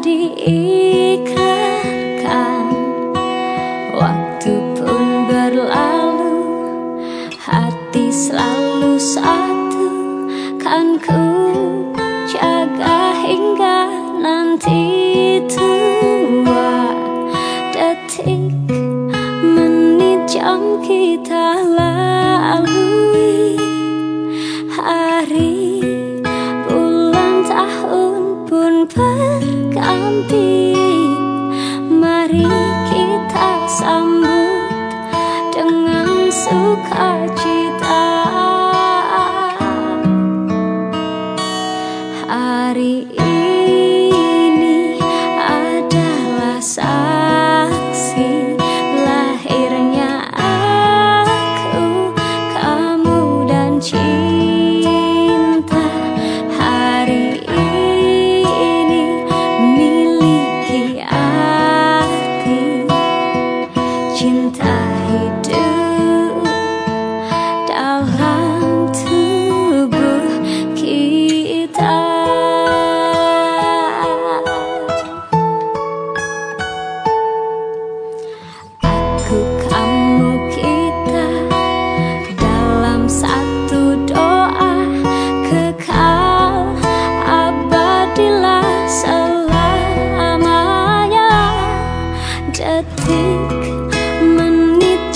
Diikatkan, Waktu pun berlalu Hati selalu satu Kan ku nanti didn't I do?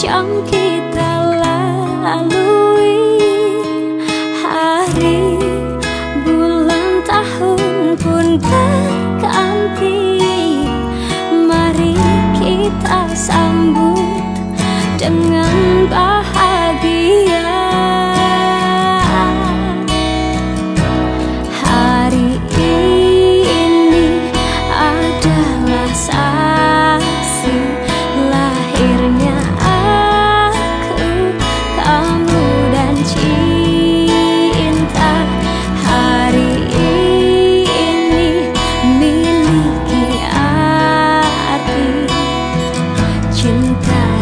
yang kita lalui Hari, bulan, tahun pun berganti. Mari kita sambut dengan bahagia. cinta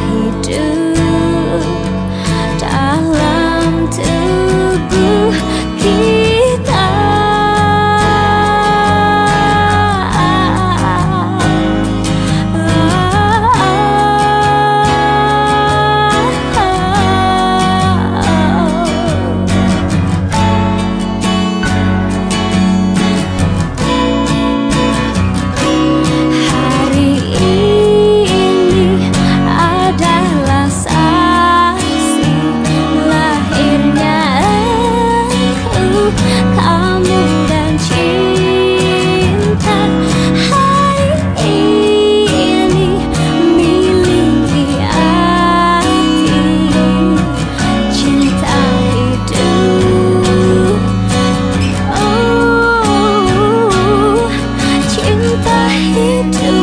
I do